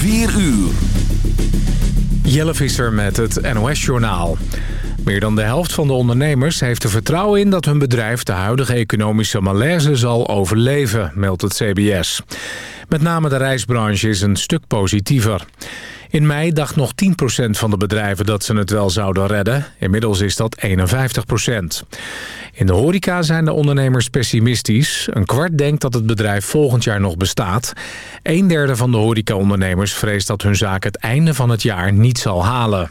4 uur. Jelle Visser met het NOS-journaal. Meer dan de helft van de ondernemers heeft er vertrouwen in... dat hun bedrijf de huidige economische malaise zal overleven, meldt het CBS. Met name de reisbranche is een stuk positiever. In mei dacht nog 10% van de bedrijven dat ze het wel zouden redden. Inmiddels is dat 51%. In de horeca zijn de ondernemers pessimistisch. Een kwart denkt dat het bedrijf volgend jaar nog bestaat. Een derde van de horecaondernemers vreest dat hun zaak het einde van het jaar niet zal halen.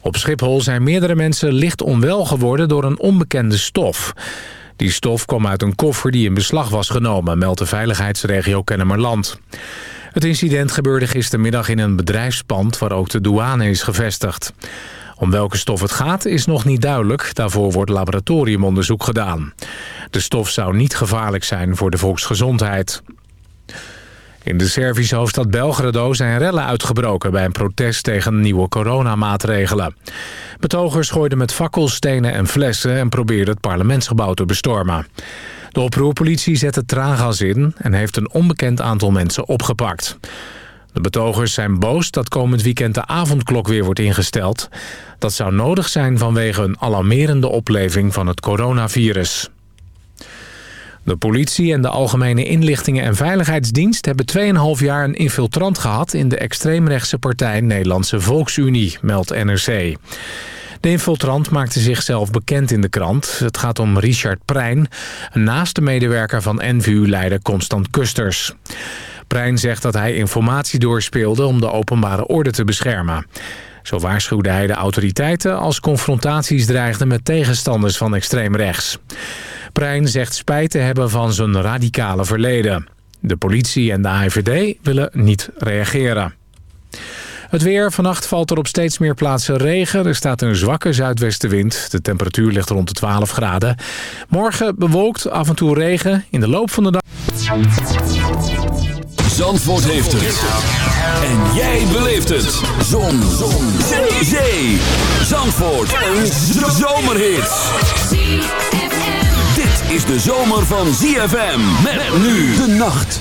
Op Schiphol zijn meerdere mensen licht onwel geworden door een onbekende stof. Die stof kwam uit een koffer die in beslag was genomen, meldt de veiligheidsregio Kennemerland. Het incident gebeurde gistermiddag in een bedrijfspand waar ook de douane is gevestigd. Om welke stof het gaat is nog niet duidelijk. Daarvoor wordt laboratoriumonderzoek gedaan. De stof zou niet gevaarlijk zijn voor de volksgezondheid. In de Servische hoofdstad Belgrado zijn rellen uitgebroken... bij een protest tegen nieuwe coronamaatregelen. Betogers gooiden met fakkels, stenen en flessen... en probeerden het parlementsgebouw te bestormen. De oproerpolitie zette traangas in... en heeft een onbekend aantal mensen opgepakt. De betogers zijn boos dat komend weekend de avondklok weer wordt ingesteld. Dat zou nodig zijn vanwege een alarmerende opleving van het coronavirus. De politie en de Algemene Inlichtingen en Veiligheidsdienst... hebben 2,5 jaar een infiltrant gehad... in de extreemrechtse partij Nederlandse Volksunie, meldt NRC. De infiltrant maakte zichzelf bekend in de krant. Het gaat om Richard Prijn, een naaste medewerker van NVU-leider Constant Kusters. Prijn zegt dat hij informatie doorspeelde om de openbare orde te beschermen. Zo waarschuwde hij de autoriteiten als confrontaties dreigden met tegenstanders van extreem rechts. Prijn zegt spijt te hebben van zijn radicale verleden. De politie en de AIVD willen niet reageren. Het weer. Vannacht valt er op steeds meer plaatsen regen. Er staat een zwakke zuidwestenwind. De temperatuur ligt rond de 12 graden. Morgen bewolkt, af en toe regen. In de loop van de dag... Zandvoort heeft het. En jij beleeft het. Zon. Zon. Zee. Zandvoort. Een zomerhit. Dit is de zomer van ZFM. Met nu de nacht.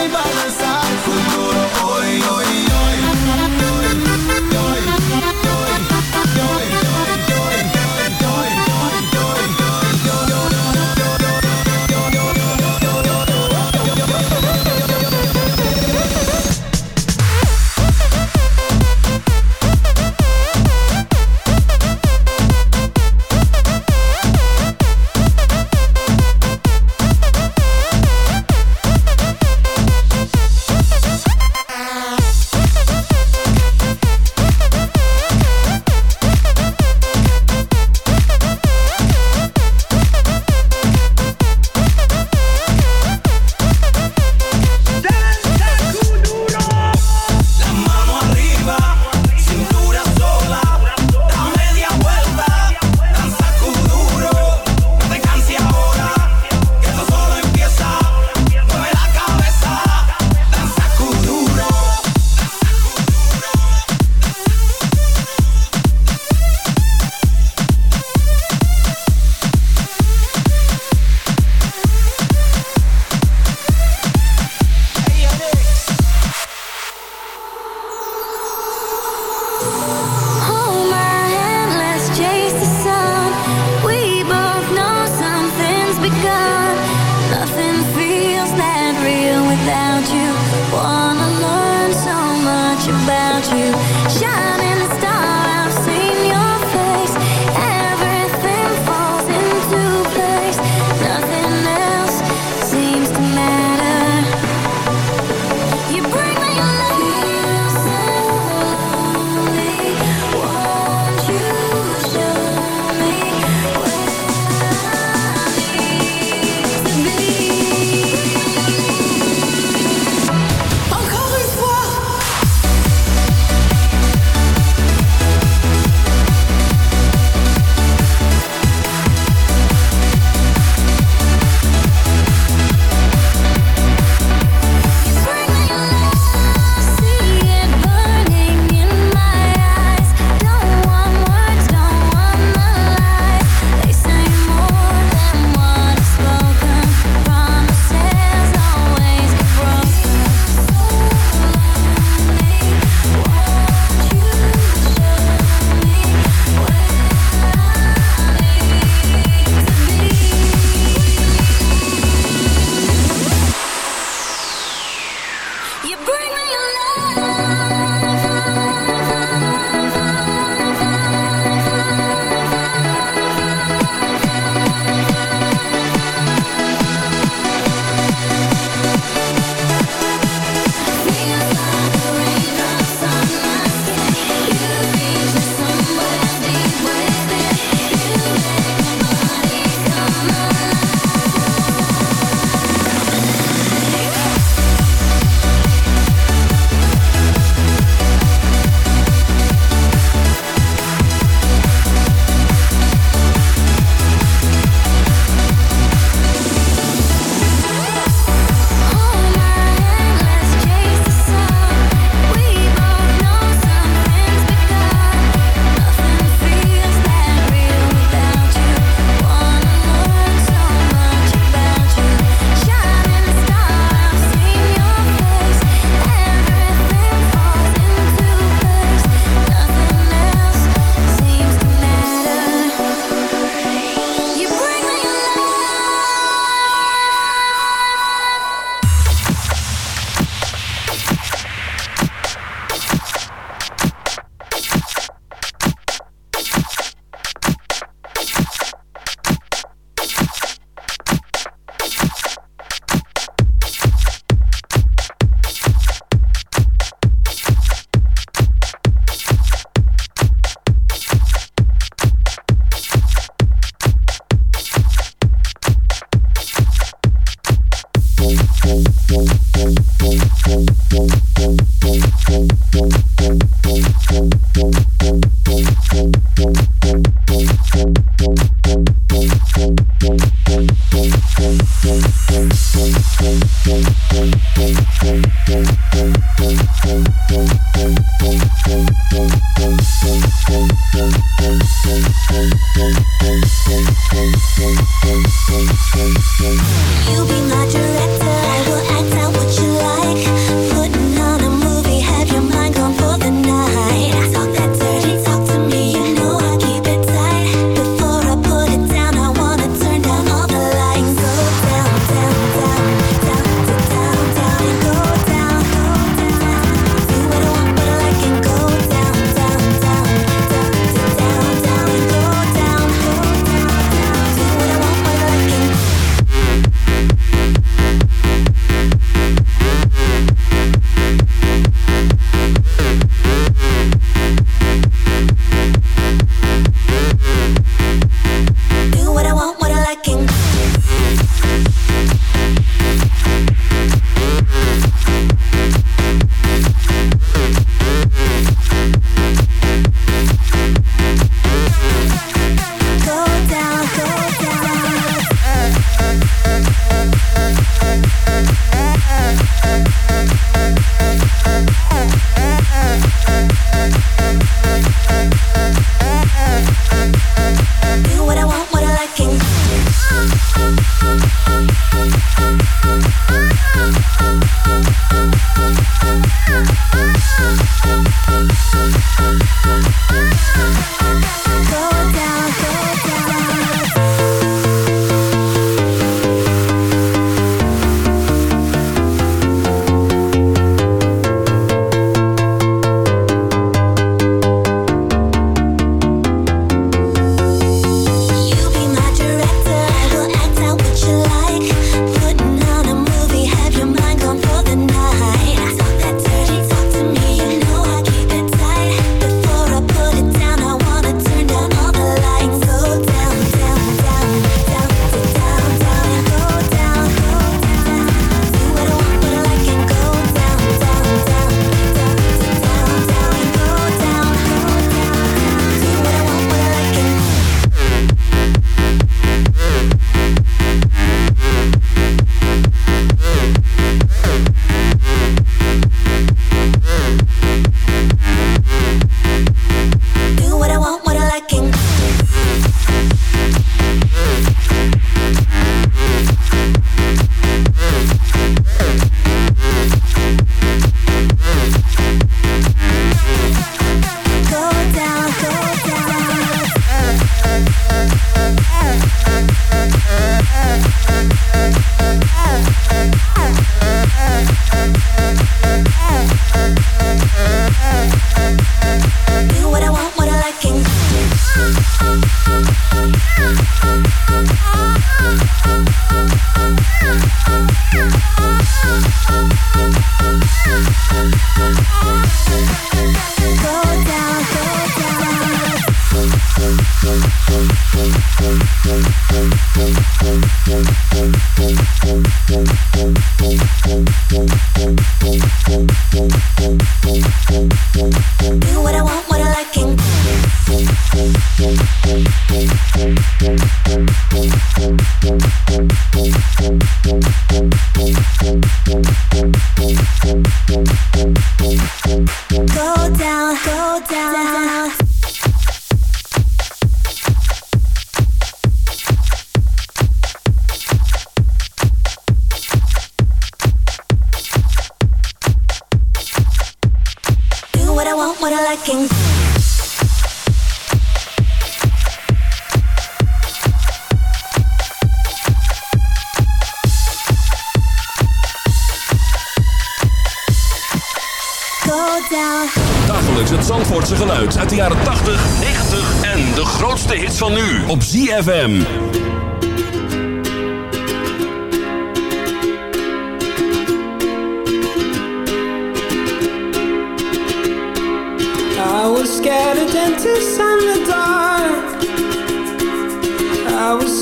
Oi,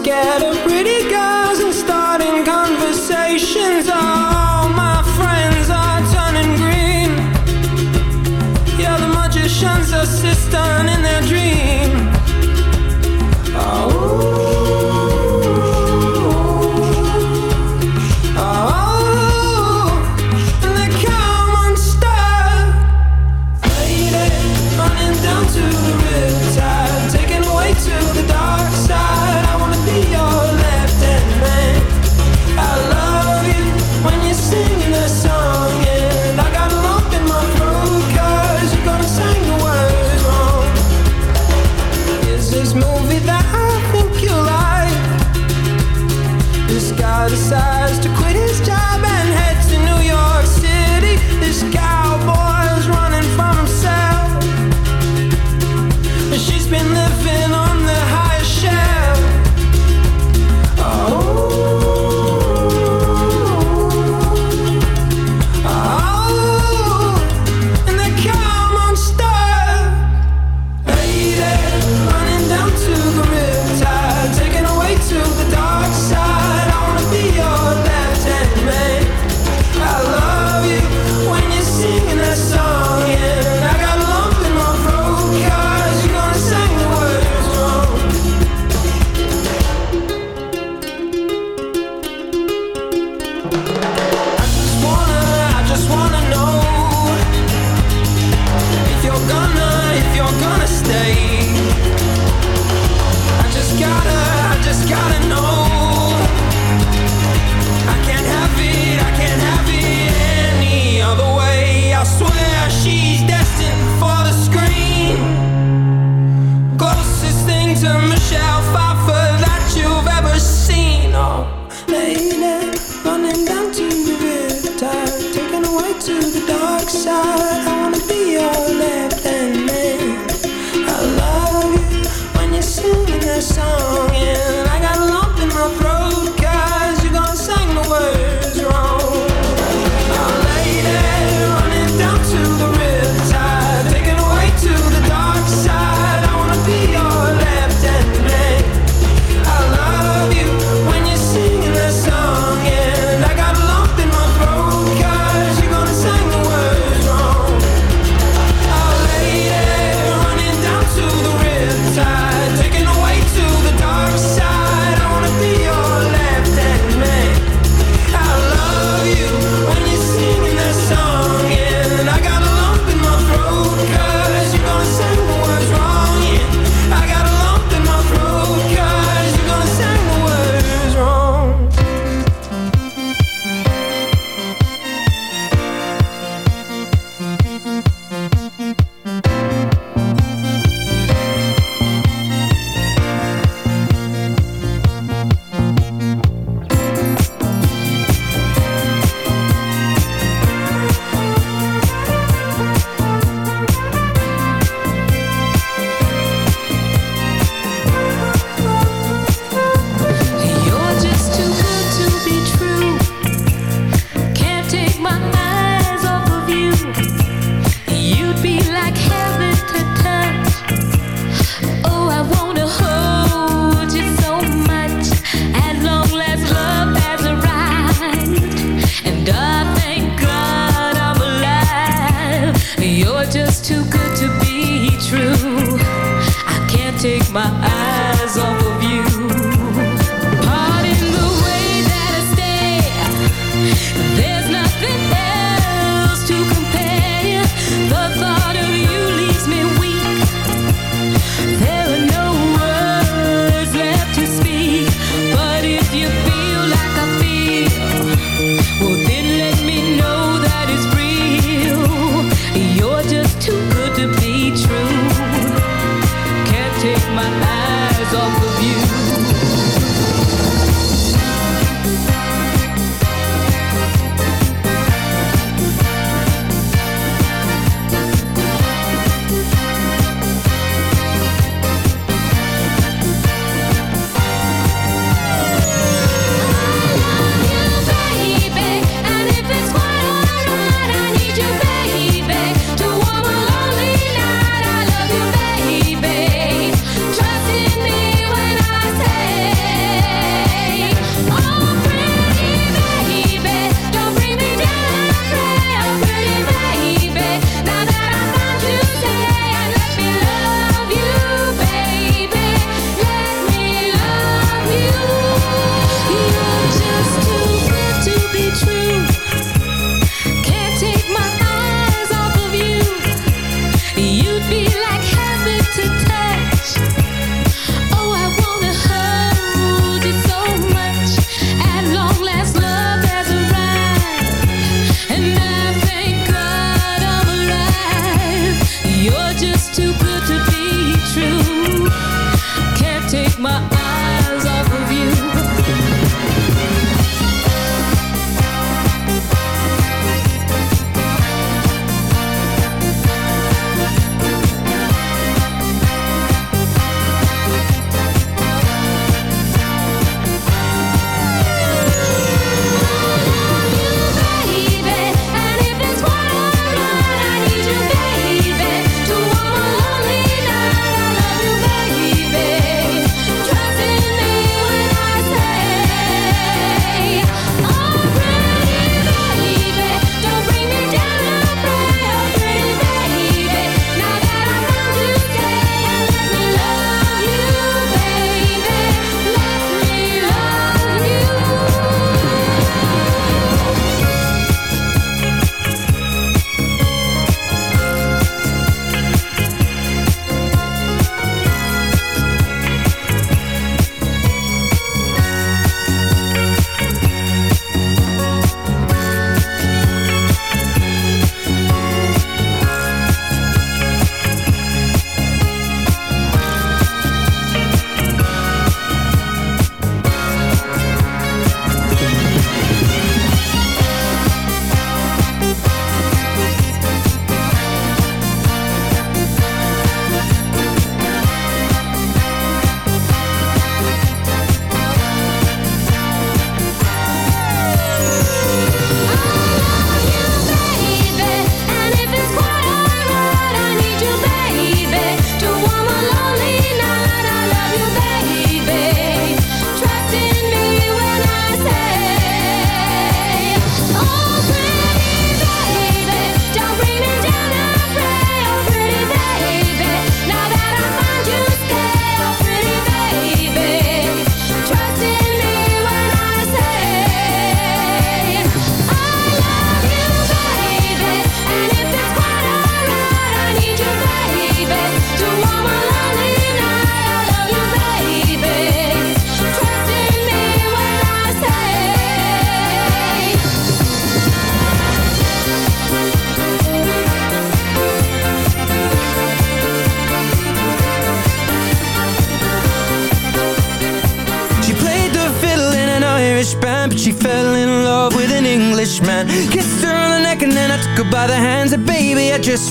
Was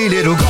pretty little Galway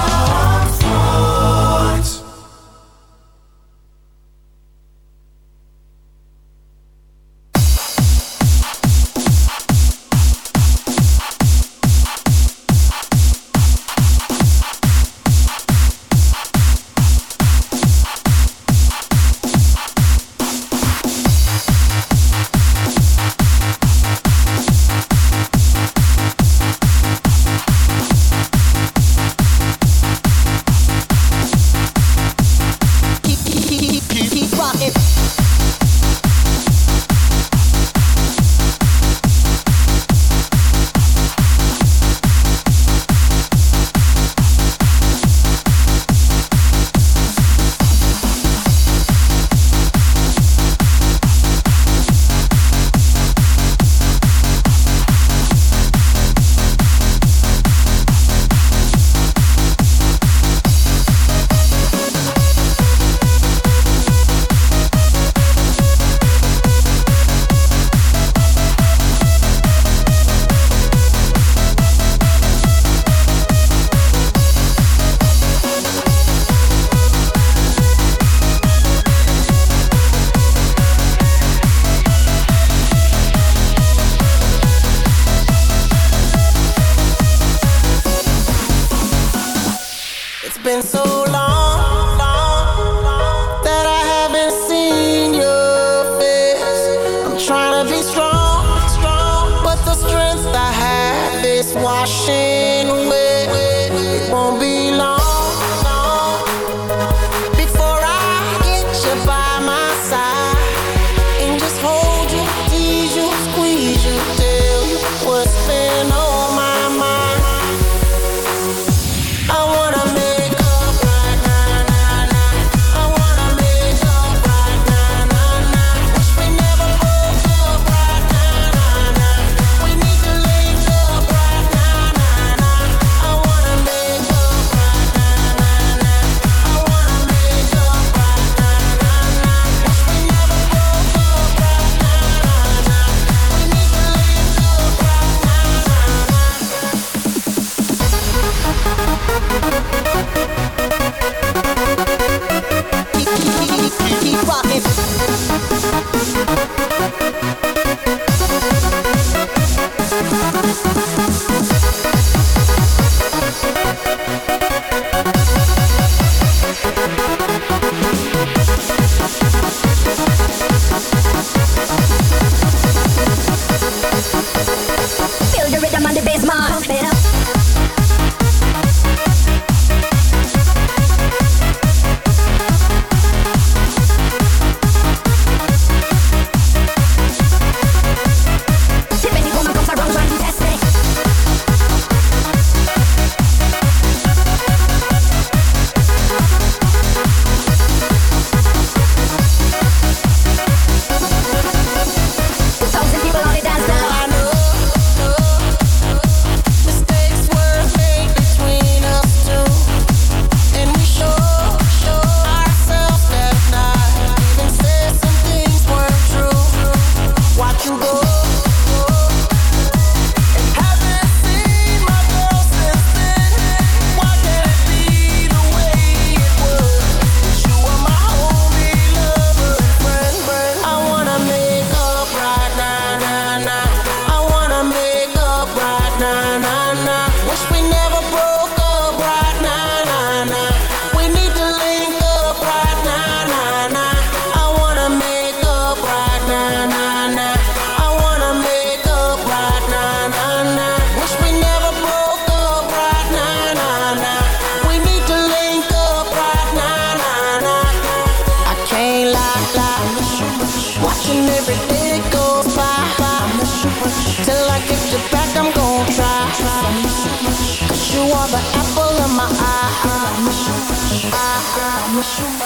么说？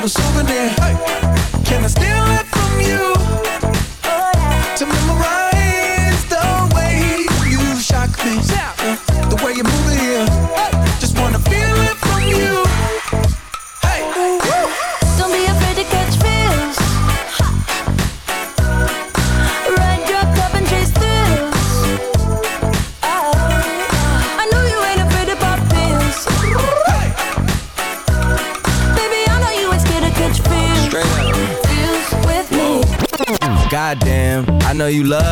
never there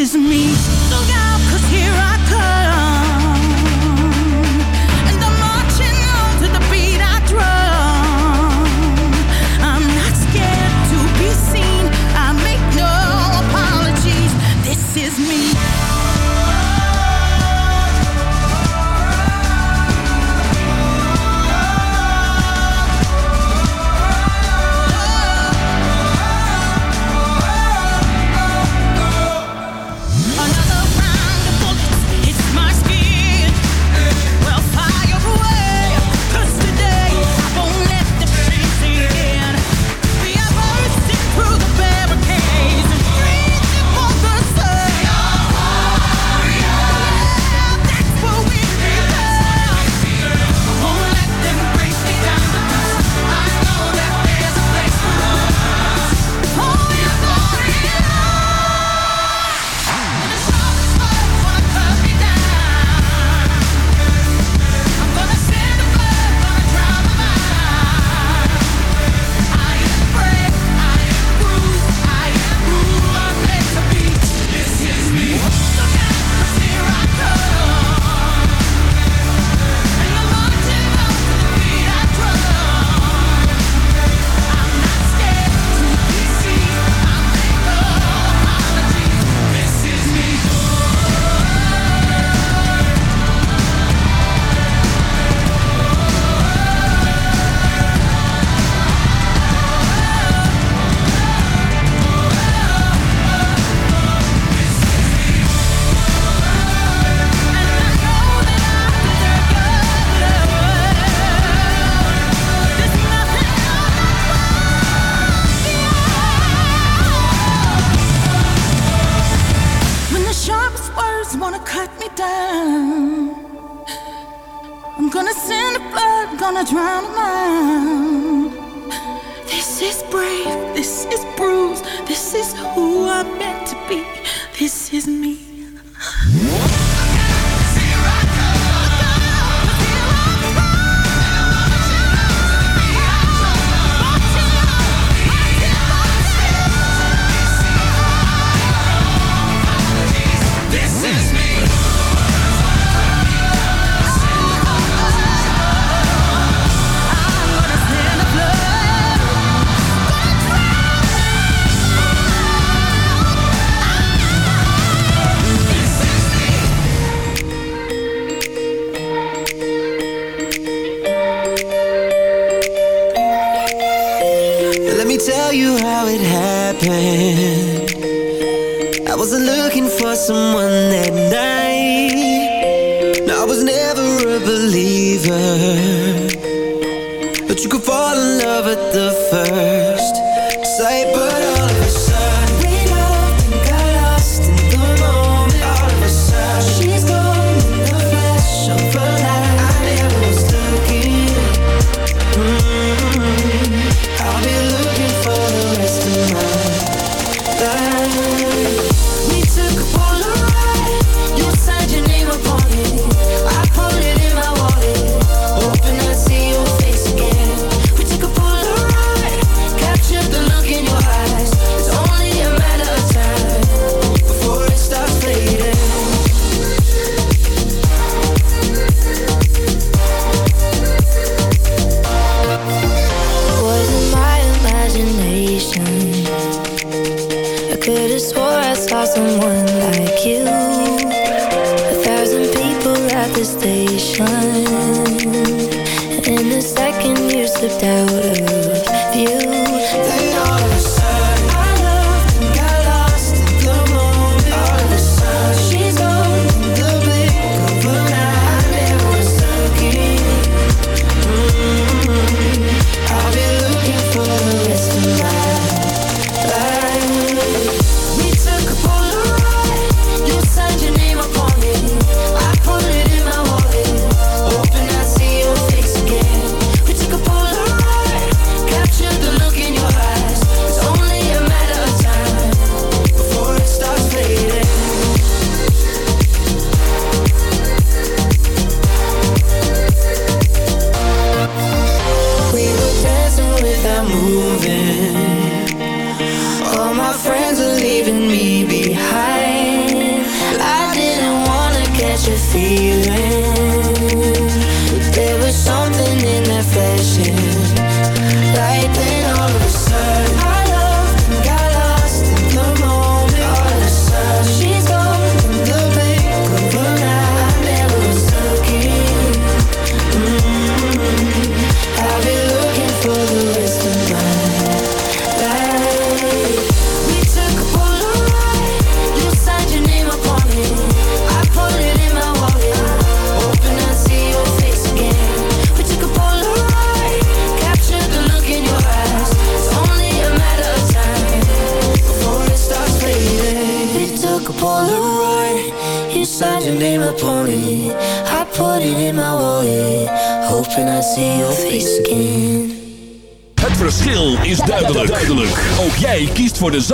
Is me.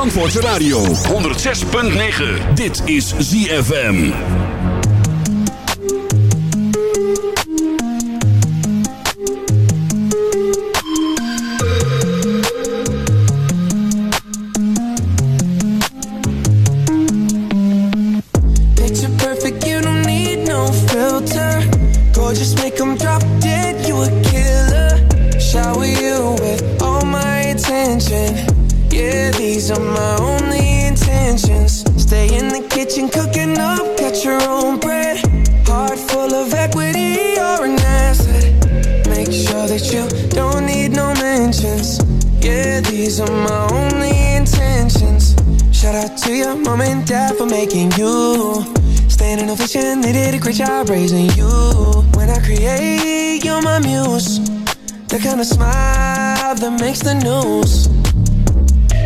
Zandvoortse Radio 106.9. Dit is ZFM. Picture perfect, you don't need no filter. Gorgeous, make them drop dead, you a killer. Shower you with all my attention. Yeah, these are my only intentions. Stay in the kitchen cooking up, cut your own bread. Heart full of equity, you're an asset. Make sure that you don't need no mentions. Yeah, these are my only intentions. Shout out to your mom and dad for making you Stand in ovation, they did a great job raising you. When I create, you're my muse. The kind of smile that makes the news.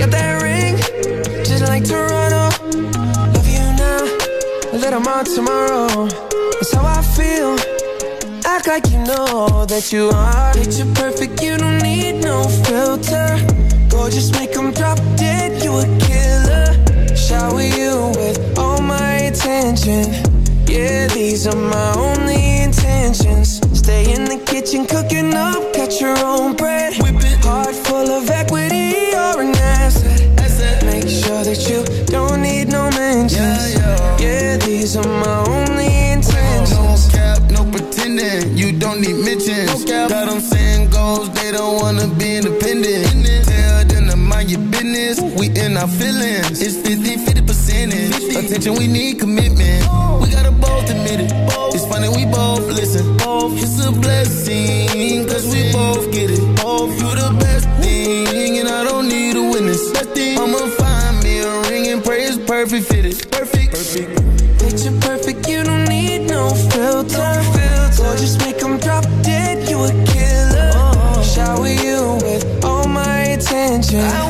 Got that ring, just like Toronto. Love you now, a little more tomorrow. That's how I feel. Act like you know that you are. Picture perfect, you don't need no filter. Gorgeous, make them drop dead, you a killer. Shower you with all my attention. Yeah, these are my only intentions. Stay in the kitchen, cooking up, cut your own bread. Whipping that you don't need no mentions. Yeah, yeah. these are my only intentions. No cap, no pretending. You don't need mentions. Got them saying goals, they don't wanna be independent. Tell them to mind your business. We in our feelings. It's 50 50 percentage. Attention, we need commitment. We gotta both admit it. It's funny, we both listen. It's a blessing, attention.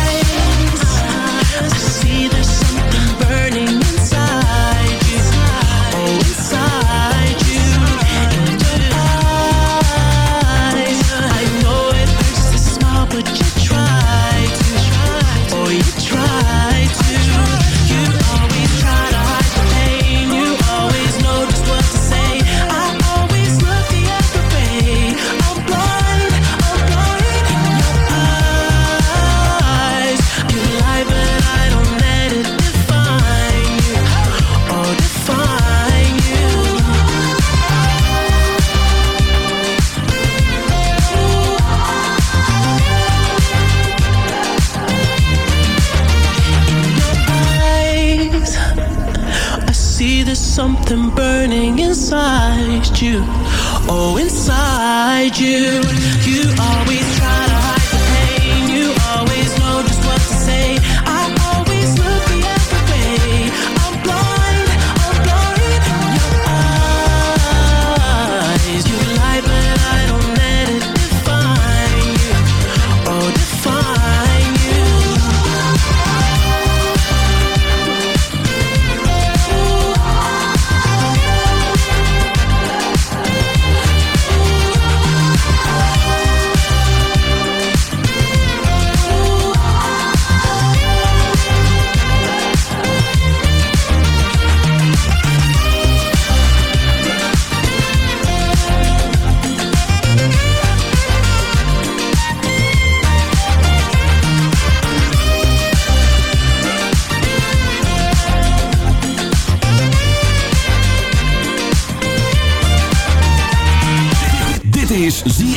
You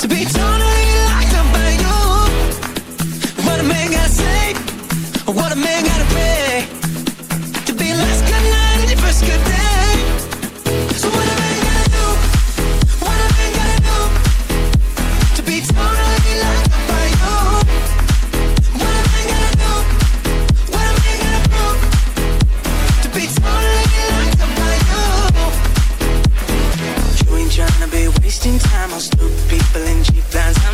To be totally locked up by you. What a man gotta say, what a man gotta pray